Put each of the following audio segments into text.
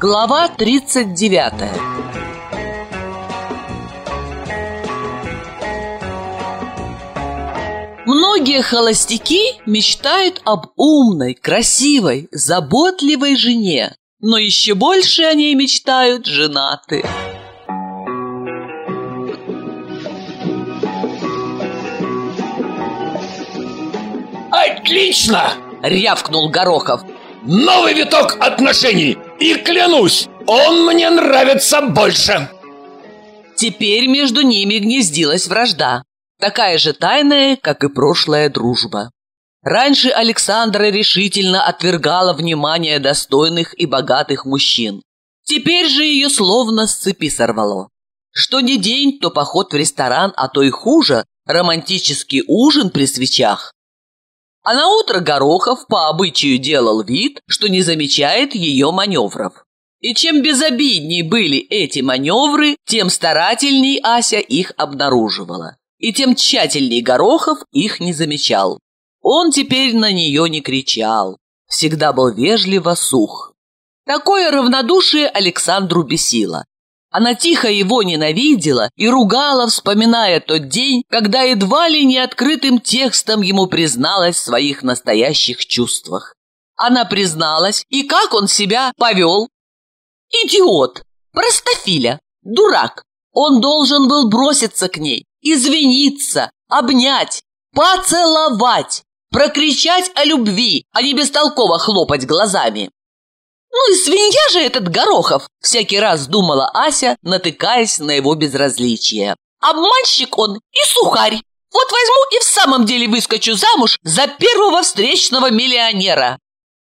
Глава 39 Многие холостяки мечтают об умной, красивой, заботливой жене, но еще больше о ней мечтают женатые. Отлично! Рявкнул Горохов. Новый виток отношений! И клянусь, он мне нравится больше! Теперь между ними гнездилась вражда, такая же тайная, как и прошлая дружба. Раньше Александра решительно отвергала внимание достойных и богатых мужчин. Теперь же ее словно с цепи сорвало. Что не день, то поход в ресторан, а то и хуже – романтический ужин при свечах. А на утро Горохов по обычаю делал вид, что не замечает ее маневров. И чем безобиднее были эти маневры, тем старательней Ася их обнаруживала. И тем тщательней Горохов их не замечал. Он теперь на нее не кричал, всегда был вежливо сух. Такое равнодушие Александру бесило. Она тихо его ненавидела и ругала, вспоминая тот день, когда едва ли не открытым текстом ему призналась в своих настоящих чувствах. Она призналась, и как он себя повел? Идиот! Простофиля! Дурак! Он должен был броситься к ней, извиниться, обнять, поцеловать, прокричать о любви, а не бестолково хлопать глазами. «Ну и свинья же этот Горохов!» – всякий раз думала Ася, натыкаясь на его безразличие. «Обманщик он и сухарь! Вот возьму и в самом деле выскочу замуж за первого встречного миллионера!»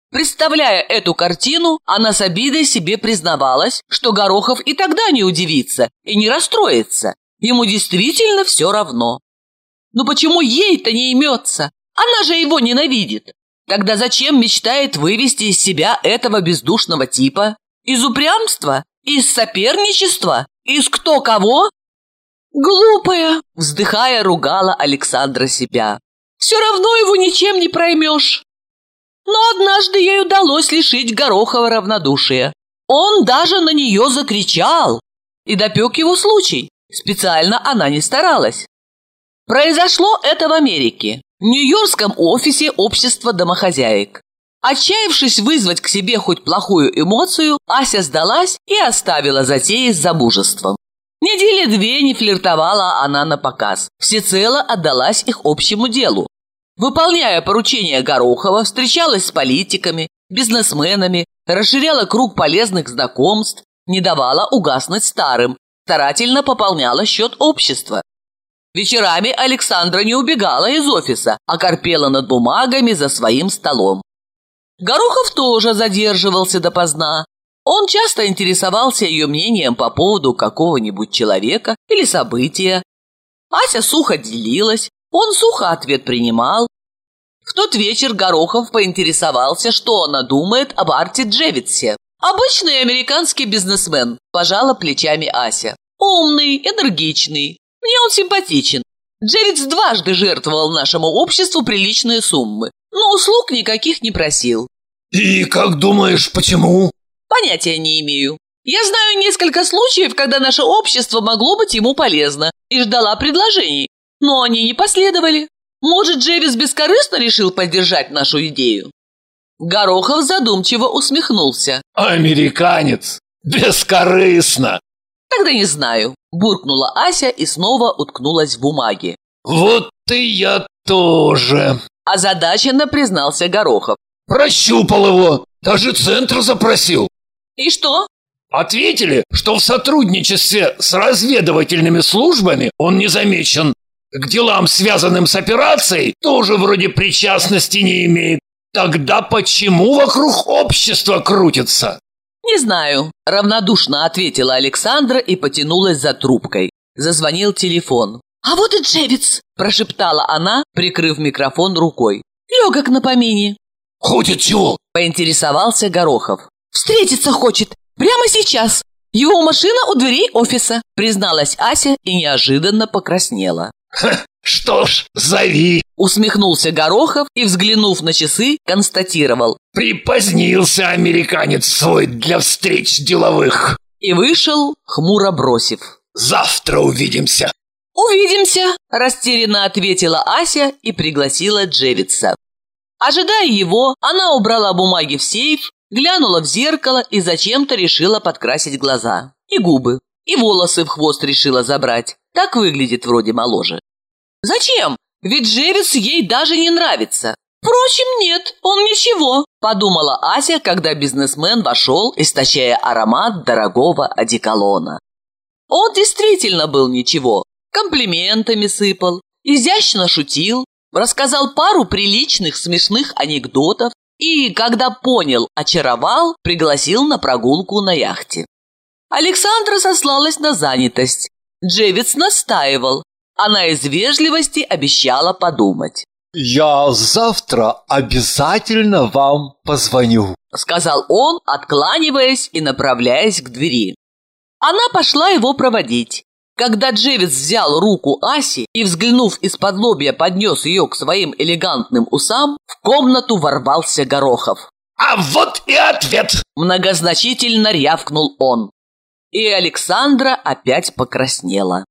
Представляя эту картину, она с обидой себе признавалась, что Горохов и тогда не удивится и не расстроится. Ему действительно все равно. Но почему ей-то не имется? Она же его ненавидит. Тогда зачем мечтает вывести из себя этого бездушного типа? Из упрямства? Из соперничества? Из кто кого? Глупая, вздыхая, ругала Александра себя. Все равно его ничем не проймешь. Но однажды ей удалось лишить Горохова равнодушия. Он даже на нее закричал. И допек его случай. Специально она не старалась. Произошло это в Америке в Нью-Йоркском офисе общества домохозяек. Отчаявшись вызвать к себе хоть плохую эмоцию, Ася сдалась и оставила затеи с замужеством. Недели две не флиртовала она на показ, всецело отдалась их общему делу. Выполняя поручения Горохова, встречалась с политиками, бизнесменами, расширяла круг полезных знакомств, не давала угаснуть старым, старательно пополняла счет общества. Вечерами Александра не убегала из офиса, а корпела над бумагами за своим столом. Горохов тоже задерживался допоздна. Он часто интересовался ее мнением по поводу какого-нибудь человека или события. Ася сухо делилась, он сухо ответ принимал. В тот вечер Горохов поинтересовался, что она думает об Арте Джевитсе. «Обычный американский бизнесмен», – пожала плечами Ася. «Умный, энергичный, мне он симпатичен. Джерридс дважды жертвовал нашему обществу приличные суммы, но услуг никаких не просил. И как думаешь, почему? Понятия не имею. Я знаю несколько случаев, когда наше общество могло быть ему полезно и ждала предложений, но они не последовали. Может, Джевис бескорыстно решил поддержать нашу идею? Горохов задумчиво усмехнулся. Американец! Бескорыстно! Тогда не знаю. Буркнула Ася и снова уткнулась в бумаги. «Вот и я тоже!» Озадаченно признался Горохов. «Прощупал его, даже центр запросил». «И что?» Ответили, что в сотрудничестве с разведывательными службами он не замечен. К делам, связанным с операцией, тоже вроде причастности не имеет. Тогда почему вокруг общества крутится? «Не знаю», – равнодушно ответила Александра и потянулась за трубкой. Зазвонил телефон. «А вот и Джевиц!» – прошептала она, прикрыв микрофон рукой. «Легок на помине». «Хочет чего?» – поинтересовался Горохов. «Встретиться хочет. Прямо сейчас. Его машина у дверей офиса», – призналась Ася и неожиданно покраснела. «Ха, Что ж, зови. Усмехнулся Горохов и, взглянув на часы, констатировал. Припозднился американец свой для встреч деловых. И вышел, хмуро бросив. Завтра увидимся. «Увидимся!» – растерянно ответила Ася и пригласила Джевица. Ожидая его, она убрала бумаги в сейф, глянула в зеркало и зачем-то решила подкрасить глаза. И губы. И волосы в хвост решила забрать. Так выглядит вроде моложе. Зачем? Ведь Джевиц ей даже не нравится. Впрочем, нет, он ничего, подумала Ася, когда бизнесмен вошел, источая аромат дорогого одеколона. Он действительно был ничего, комплиментами сыпал, изящно шутил, рассказал пару приличных смешных анекдотов и, когда понял, очаровал, пригласил на прогулку на яхте. Александра сослалась на занятость. Джевиц настаивал, она из вежливости обещала подумать. «Я завтра обязательно вам позвоню», — сказал он, откланиваясь и направляясь к двери. Она пошла его проводить. Когда Джевис взял руку Аси и, взглянув из-под лобья, поднес ее к своим элегантным усам, в комнату ворвался Горохов. «А вот и ответ!» – многозначительно рявкнул он. И Александра опять покраснела.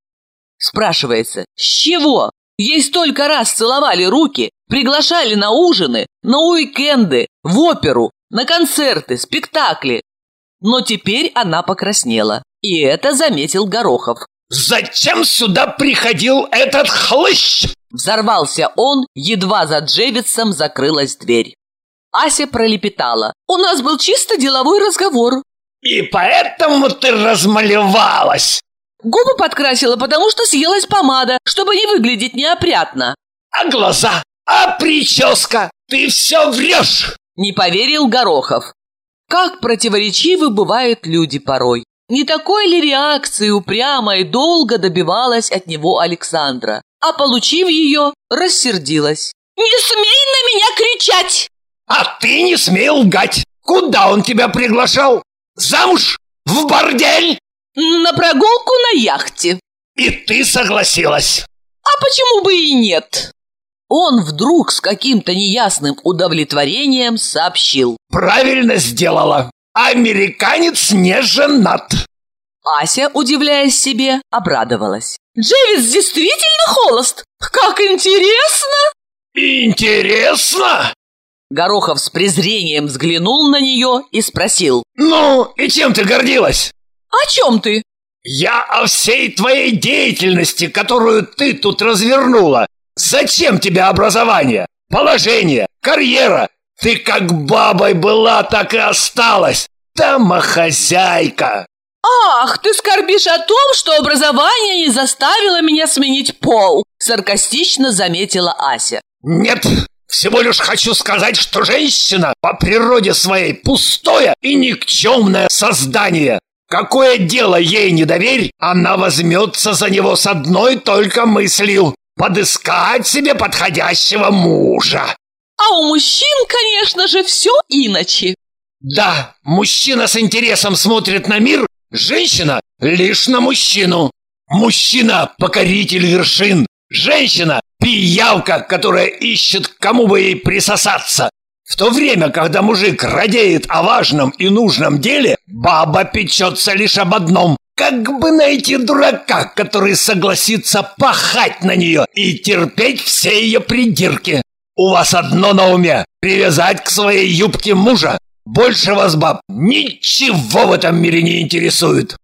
Спрашивается, с чего? Ей столько раз целовали руки, приглашали на ужины, на уикенды, в оперу, на концерты, спектакли. Но теперь она покраснела, и это заметил Горохов. «Зачем сюда приходил этот хлыщ?» Взорвался он, едва за Джевицем закрылась дверь. Ася пролепетала. «У нас был чисто деловой разговор». «И поэтому ты размалевалась?» Губы подкрасила, потому что съелась помада, чтобы не выглядеть неопрятно. А глаза? А прическа? Ты все врешь! Не поверил Горохов. Как противоречивы бывают люди порой. Не такой ли реакции упрямо и долго добивалась от него Александра, а получив ее, рассердилась. «Не смей на меня кричать!» «А ты не смей лгать! Куда он тебя приглашал? Замуж? В бордель?» На прогулку на яхте. И ты согласилась? А почему бы и нет? Он вдруг с каким-то неясным удовлетворением сообщил. Правильно сделала. Американец не женат. Ася, удивляясь себе, обрадовалась. Джевис действительно холост? Как интересно! Интересно? Горохов с презрением взглянул на нее и спросил. Ну, и чем ты гордилась? «О чем ты?» «Я о всей твоей деятельности, которую ты тут развернула. Зачем тебе образование, положение, карьера? Ты как бабой была, так и осталась. Домохозяйка!» «Ах, ты скорбишь о том, что образование не заставило меня сменить пол!» Саркастично заметила Ася. «Нет, всего лишь хочу сказать, что женщина по природе своей пустое и никчемное создание. Какое дело ей не доверь, она возьмется за него с одной только мыслью – подыскать себе подходящего мужа. А у мужчин, конечно же, все иначе. Да, мужчина с интересом смотрит на мир, женщина лишь на мужчину. Мужчина – покоритель вершин, женщина – пиявка, которая ищет, кому бы ей присосаться. В то время, когда мужик радеет о важном и нужном деле, баба печется лишь об одном – как бы найти дурака, который согласится пахать на нее и терпеть все ее придирки. У вас одно на уме – привязать к своей юбке мужа. Больше вас, баб, ничего в этом мире не интересует.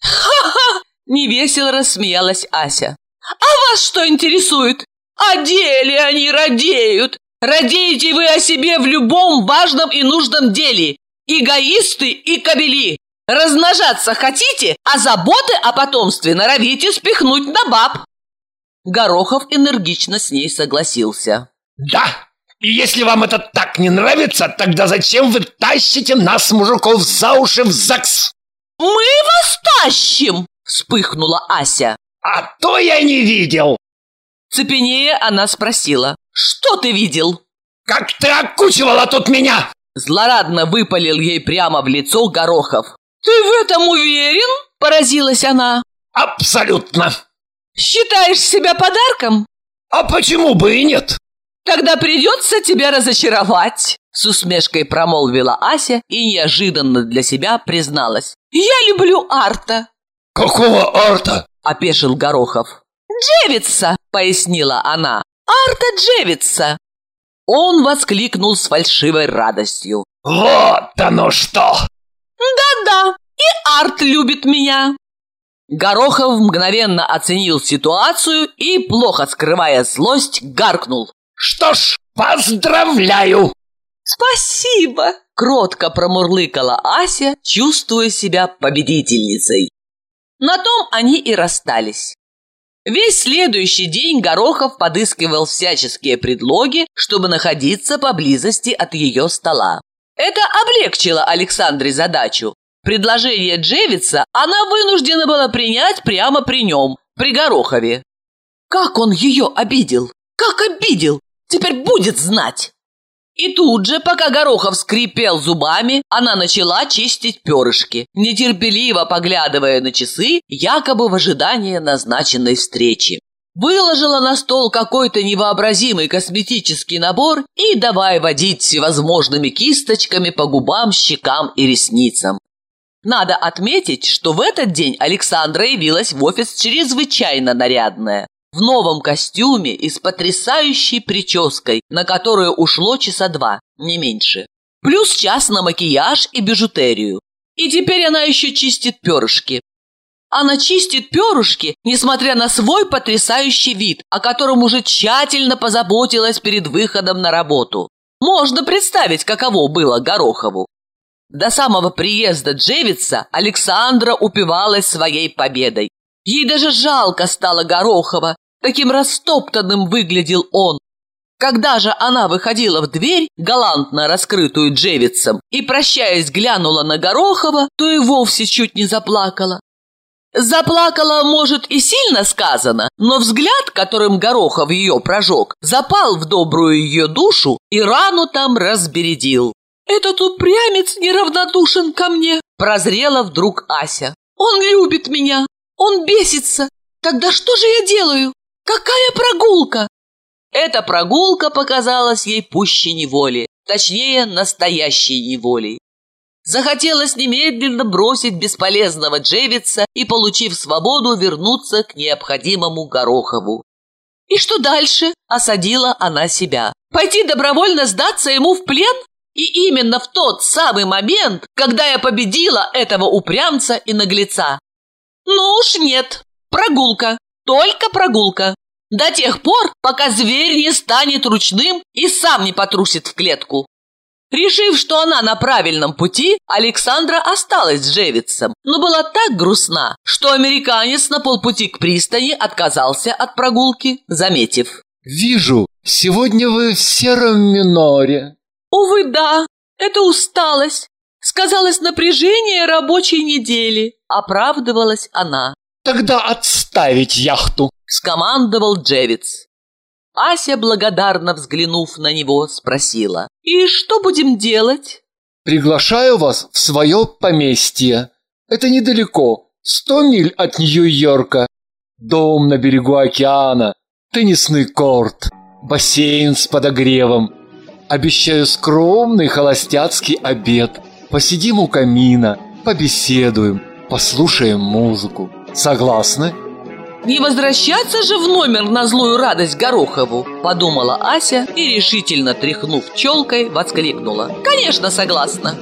Ха-ха! Невесело рассмеялась Ася. А вас что интересует? О деле они радеют. Радеете вы о себе в любом важном и нужном деле. Эгоисты и кобели. Размножаться хотите, а заботы о потомстве норовите спихнуть на баб. Горохов энергично с ней согласился. Да, и если вам это так не нравится, тогда зачем вы тащите нас, мужиков, за уши в ЗАГС? Мы вас тащим, вспыхнула Ася. А то я не видел. Цепенея она спросила. Что ты видел?» «Как ты окучивала тут меня!» Злорадно выпалил ей прямо в лицо Горохов. «Ты в этом уверен?» – поразилась она. «Абсолютно!» «Считаешь себя подарком?» А почему бы и нет? Тогда придется тебя разочаровать, с усмешкой промолвила Ася и неожиданно для себя призналась. Я люблю Арта. Какого Арта? Опешил Горохов. Джевица, пояснила она. Арта Джевица. Он воскликнул с фальшивой радостью. Вот оно что! Да-да, и Арт любит меня. Горохов мгновенно оценил ситуацию и, плохо скрывая злость, гаркнул. Что ж, поздравляю! Спасибо! Кротко промурлыкала Ася, чувствуя себя победительницей. На том они и расстались. Весь следующий день Горохов подыскивал всяческие предлоги, чтобы находиться поблизости от ее стола. Это облегчило Александре задачу. Предложение Джевица она вынуждена была принять прямо при нем, при Горохове. Как он ее обидел? Как обидел? Теперь будет знать. И тут же, пока Горохов скрипел зубами, она начала чистить перышки, нетерпеливо поглядывая на часы, якобы в ожидании назначенной встречи. Выложила на стол какой-то невообразимый косметический набор и давай водить всевозможными кисточками по губам, щекам и ресницам. Надо отметить, что в этот день Александра явилась в офис чрезвычайно нарядная в новом костюме и с потрясающей прической, на которую ушло часа два, не меньше. Плюс час на макияж и бижутерию. И теперь она еще чистит перышки. Она чистит перышки, несмотря на свой потрясающий вид, о котором уже тщательно позаботилась перед выходом на работу. Можно представить, каково было Горохову. До самого приезда Джевица Александра упивалась своей победой. Ей даже жалко стало Горохова, таким растоптанным выглядел он. Когда же она выходила в дверь, галантно раскрытую Джевицем, и, прощаясь, глянула на Горохова, то и вовсе чуть не заплакала. Заплакала, может, и сильно сказано, но взгляд, которым Горохов ее прожег, запал в добрую ее душу и рану там разбередил. «Этот упрямец неравнодушен ко мне», – прозрела вдруг Ася. «Он любит меня, он бесится. Тогда что же я делаю? Какая прогулка? Эта прогулка показалась ей пуще неволи, точнее, настоящей неволей. Захотелось немедленно бросить бесполезного Джевица и, получив свободу, вернуться к необходимому Горохову. И что дальше? Осадила она себя. Пойти добровольно сдаться ему в плен? И именно в тот самый момент, когда я победила этого упрямца и наглеца. Ну уж нет, прогулка, только прогулка. До тех пор, пока зверь не станет ручным и сам не потрусит в клетку. Решив, что она на правильном пути, Александра осталась с Джевицем, но была так грустна, что американец на полпути к пристани отказался от прогулки, заметив. «Вижу, сегодня вы в сером миноре». «Увы, да, это усталость. Сказалось напряжение рабочей недели, оправдывалась она. Тогда отставить яхту, скомандовал Джевиц. Ася, благодарно взглянув на него, спросила. «И что будем делать?» «Приглашаю вас в свое поместье. Это недалеко, сто миль от Нью-Йорка. Дом на берегу океана, теннисный корт, бассейн с подогревом. Обещаю скромный холостяцкий обед. Посидим у камина, побеседуем, послушаем музыку. Согласны? Не возвращаться же в номер на злую радость Горохову, подумала Ася и решительно тряхнув челкой, воскликнула. Конечно, согласна.